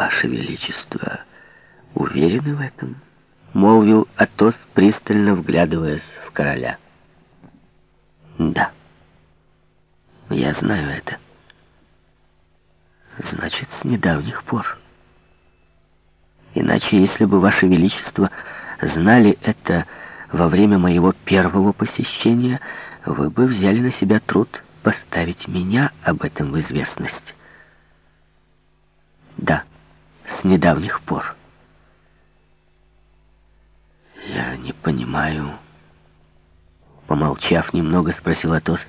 Ваше Величество, уверены в этом? Молвил Атос, пристально вглядываясь в короля. Да, я знаю это. Значит, с недавних пор. Иначе, если бы Ваше Величество знали это во время моего первого посещения, вы бы взяли на себя труд поставить меня об этом в известность. Да, с недавних пор. Я не понимаю. Помолчав немного, спросил Атос.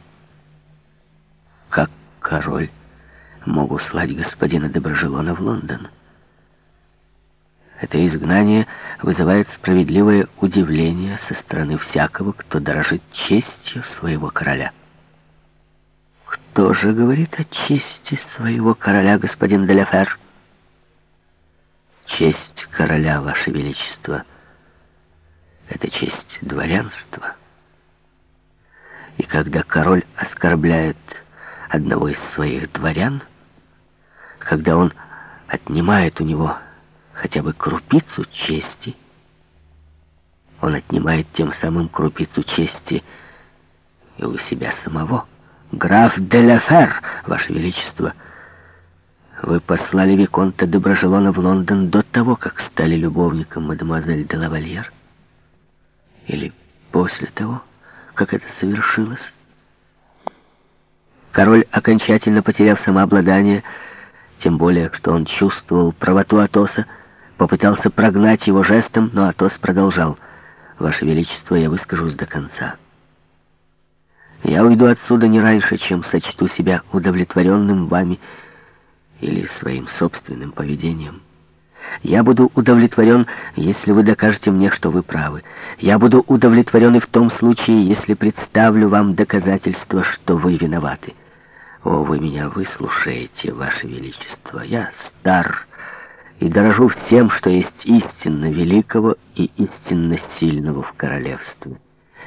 Как король мог услать господина Доброжелона в Лондон? Это изгнание вызывает справедливое удивление со стороны всякого, кто дорожит честью своего короля. Кто же говорит о чести своего короля, господин Деляфер? Честь короля, ваше величество, это честь дворянства. И когда король оскорбляет одного из своих дворян, когда он отнимает у него хотя бы крупицу чести, он отнимает тем самым крупицу чести и у себя самого. «Граф де Лафер, Ваше Величество, вы послали Виконта Доброжелона в Лондон до того, как стали любовником мадемуазель де Лавальер? Или после того, как это совершилось?» Король, окончательно потеряв самообладание, тем более, что он чувствовал правоту Атоса, попытался прогнать его жестом, но Атос продолжал. «Ваше Величество, я выскажусь до конца. Я уйду отсюда не раньше, чем сочту себя удовлетворенным вами или своим собственным поведением. Я буду удовлетворен, если вы докажете мне, что вы правы. Я буду удовлетворен и в том случае, если представлю вам доказательства, что вы виноваты. О, вы меня выслушаете, Ваше Величество. Я стар и дорожу всем, что есть истинно великого и истинно сильного в королевстве.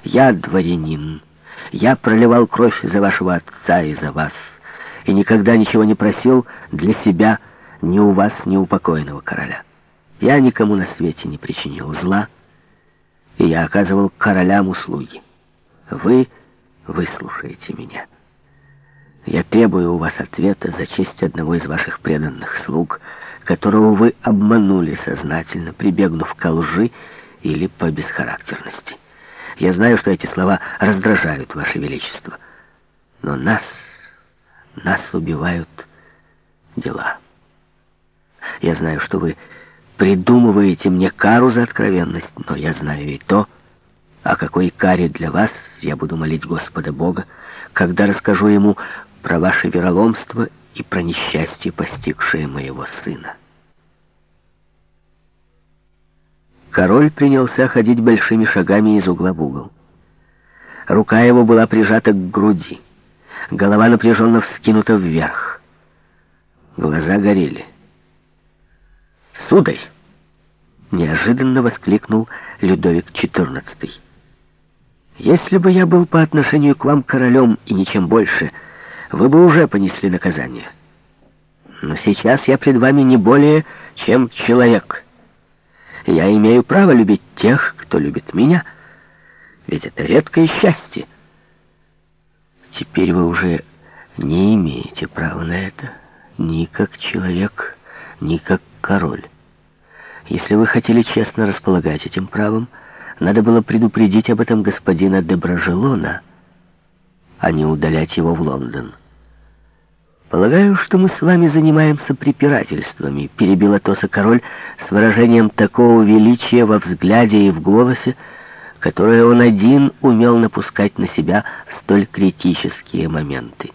Я дворянин. Я проливал кровь за вашего отца и за вас, и никогда ничего не просил для себя ни у вас, ни у покойного короля. Я никому на свете не причинил зла, и я оказывал королям услуги. Вы выслушаете меня. Я требую у вас ответа за честь одного из ваших преданных слуг — которого вы обманули сознательно, прибегнув к лжи или по бесхарактерности. Я знаю, что эти слова раздражают Ваше Величество, но нас, нас убивают дела. Я знаю, что вы придумываете мне кару за откровенность, но я знаю и то, о какой каре для вас я буду молить Господа Бога, когда расскажу ему про ваше вероломство и про несчастье, постигшее моего сына. Король принялся ходить большими шагами из угла в угол. Рука его была прижата к груди. Голова напряженно вскинута вверх. Глаза горели. «Сударь!» — неожиданно воскликнул Людовик XIV. «Если бы я был по отношению к вам королем и ничем больше, — вы бы уже понесли наказание. Но сейчас я пред вами не более, чем человек. Я имею право любить тех, кто любит меня, ведь это редкое счастье. Теперь вы уже не имеете права на это, ни как человек, ни как король. Если вы хотели честно располагать этим правом, надо было предупредить об этом господина Деброжелона, а не удалять его в Лондон. «Полагаю, что мы с вами занимаемся препирательствами», — перебил Атоса король с выражением такого величия во взгляде и в голосе, которое он один умел напускать на себя в столь критические моменты.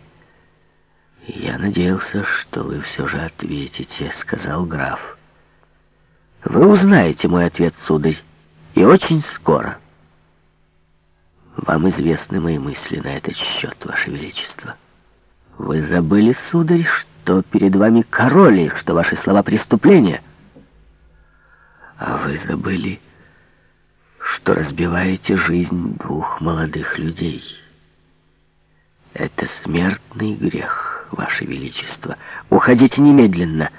«Я надеялся, что вы все же ответите», — сказал граф. «Вы узнаете мой ответ, сударь, и очень скоро». Вам известны мои мысли на этот счет, Ваше Величество. Вы забыли, сударь, что перед вами король, что ваши слова преступления. А вы забыли, что разбиваете жизнь двух молодых людей. Это смертный грех, Ваше Величество. Уходите немедленно.